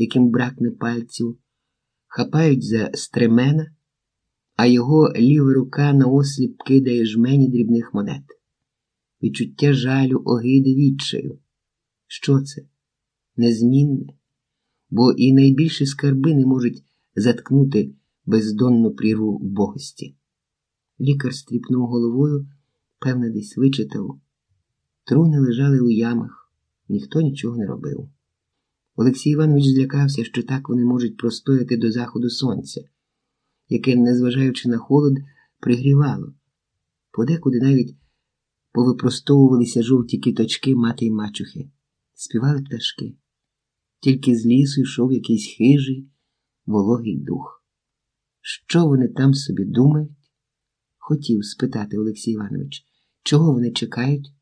яким бракне пальців, хапають за стремена, а його ліва рука наосліп кидає жмені дрібних монет. Відчуття жалю, огиди відчаю. Що це? Незмінне, бо і найбільші скарби не можуть заткнути бездонну прірву богості. Лікар стріпнув головою, певне, десь вичитав. Труни лежали у ямах, ніхто нічого не робив. Олексій Іванович злякався, що так вони можуть простояти до заходу сонця, яке, незважаючи на холод, пригрівало. Подекуди навіть повипростовувалися жовті кіточки мати й мачухи, співали пташки. Тільки з лісу йшов якийсь хижий, вологий дух. Що вони там собі думають? Хотів спитати Олексій Іванович, чого вони чекають?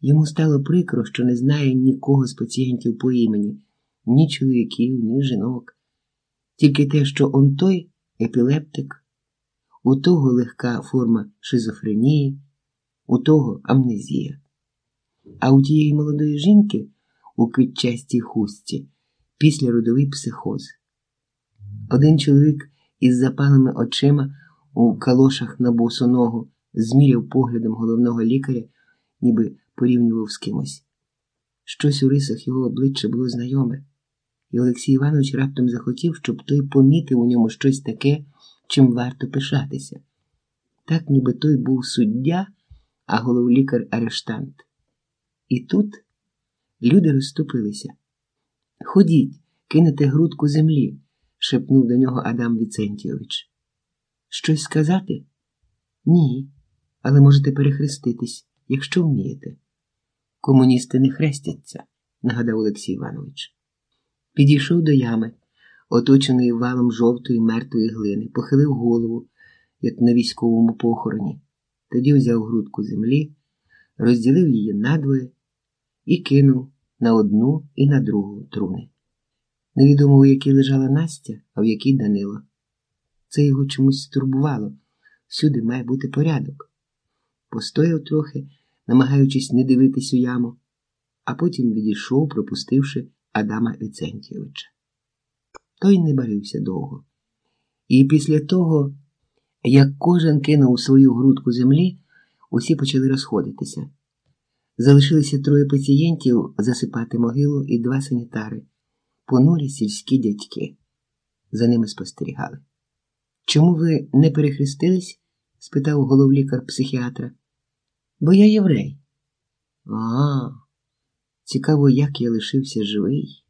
Йому стало прикро, що не знає нікого з пацієнтів по імені, ні чоловіків, ні жінок. Тільки те, що он той епілептик, у того легка форма шизофренії, у того амнезія. А у тієї молодої жінки у квітчастій хустці післяродовий психоз. Один чоловік із запалими очима у калошах на босу ногу зміряв поглядом головного лікаря, ніби порівнював з кимось. Щось у рисах його обличчя було знайоме, і Олексій Іванович раптом захотів, щоб той помітив у ньому щось таке, чим варто пишатися. Так, ніби той був суддя, а головлікар арештант. І тут люди розступилися. Ходіть, кинете грудку землі, шепнув до нього Адам Віцентійович. Щось сказати? Ні, але можете перехреститись, якщо вмієте. Комуністи не хрестяться, нагадав Олексій Іванович. Підійшов до ями, оточеної валом жовтої мертвої глини, похилив голову, як на військовому похороні. Тоді взяв грудку землі, розділив її надвоє і кинув на одну і на другу труни. Невідомо, у якій лежала Настя, а в якій Данило. Це його чомусь стурбувало. Всюди має бути порядок. Постояв трохи, намагаючись не дивитись у яму, а потім відійшов, пропустивши Адама Віцентійовича. Той не барився довго. І після того, як кожен кинув свою грудку землі, усі почали розходитися. Залишилися троє пацієнтів засипати могилу і два санітари, понурі сільські дядьки. За ними спостерігали. Чому ви не перехрестились? спитав головлікар психіатра. Бо я єврей. А, цікаво, як я лишився живий.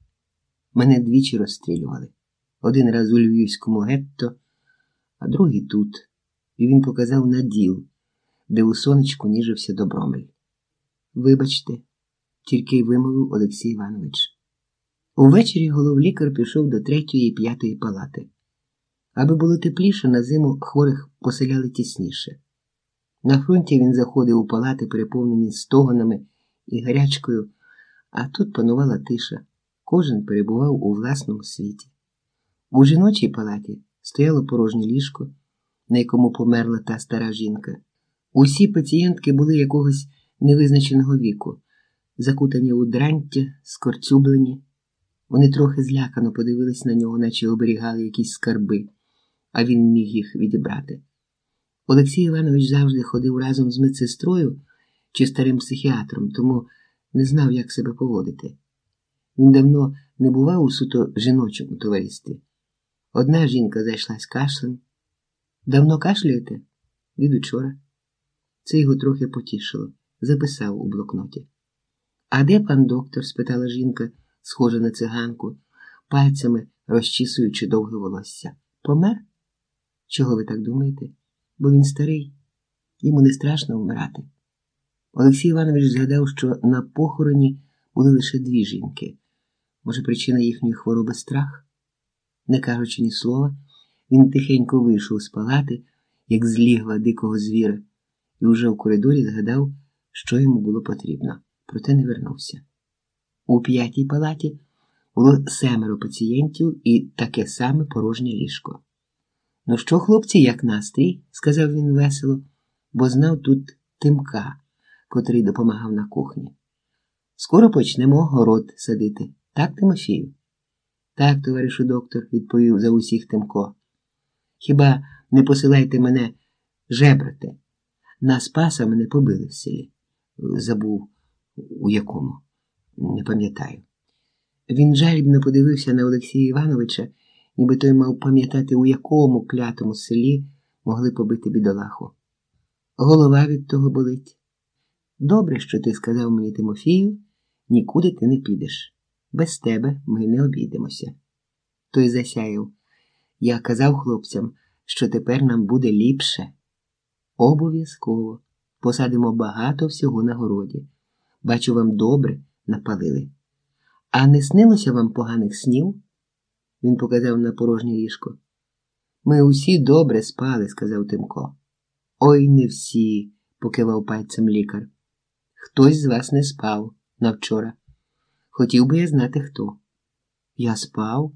Мене двічі розстрілювали. Один раз у Львівському гетто, а другий тут. І він показав на діл, де у сонечку ніжився добромель. Вибачте, тільки й вимовив Олексій Іванович. Увечері головлікар пішов до третьої і п'ятої палати. Аби було тепліше, на зиму хворих поселяли тісніше. На фронті він заходив у палати, переповнені стогонами і гарячкою, а тут панувала тиша. Кожен перебував у власному світі. У жіночій палаті стояло порожнє ліжко, на якому померла та стара жінка. Усі пацієнтки були якогось невизначеного віку, закутані у дрантя, скорцюблені. Вони трохи злякано подивились на нього, наче оберігали якісь скарби, а він міг їх відібрати. Олексій Іванович завжди ходив разом з медсестрою чи старим психіатром, тому не знав, як себе поводити. Він давно не бував у суто жіночому товаристві. Одна жінка зайшла з кашлем. Давно кашляєте? Від учора. Це його трохи потішило, записав у блокноті. А де пан доктор? спитала жінка, схожа на циганку, пальцями розчісуючи довге волосся. Помер? Чого ви так думаєте? Бо він старий, йому не страшно вмирати. Олексій Іванович згадав, що на похороні були лише дві жінки. Може, причина їхньої хвороби страх? Не кажучи ні слова, він тихенько вийшов з палати, як з лігва дикого звіра, і уже в коридорі згадав, що йому було потрібно, проте не вернувся. У п'ятій палаті було семеро пацієнтів і таке саме порожнє ліжко. Ну що, хлопці, як настрій? сказав він весело, бо знав тут тимка, котрий допомагав на кухні. Скоро почнемо город садити, так, Тимофію? Так, товаришу доктор, відповів за усіх Тимко. Хіба не посилайте мене жебрати? На Спаса мене побили в селі. Забув, у якому, не пам'ятаю. Він жалібно подивився на Олексія Івановича, ніби той мав пам'ятати, у якому клятому селі могли побити бідолаху. Голова від того болить. Добре, що ти сказав мені, Тимофію, нікуди ти не підеш. Без тебе ми не обійдемося. Той засяяв. Я казав хлопцям, що тепер нам буде ліпше. Обов'язково посадимо багато всього на городі. Бачу, вам добре напалили. А не снилося вам поганих снів? Він показав на порожнє ліжко. Ми усі добре спали, сказав Тимко. Ой не всі, покивав пальцем лікар. Хтось з вас не спав навчора. Хотів би я знати хто. Я спав,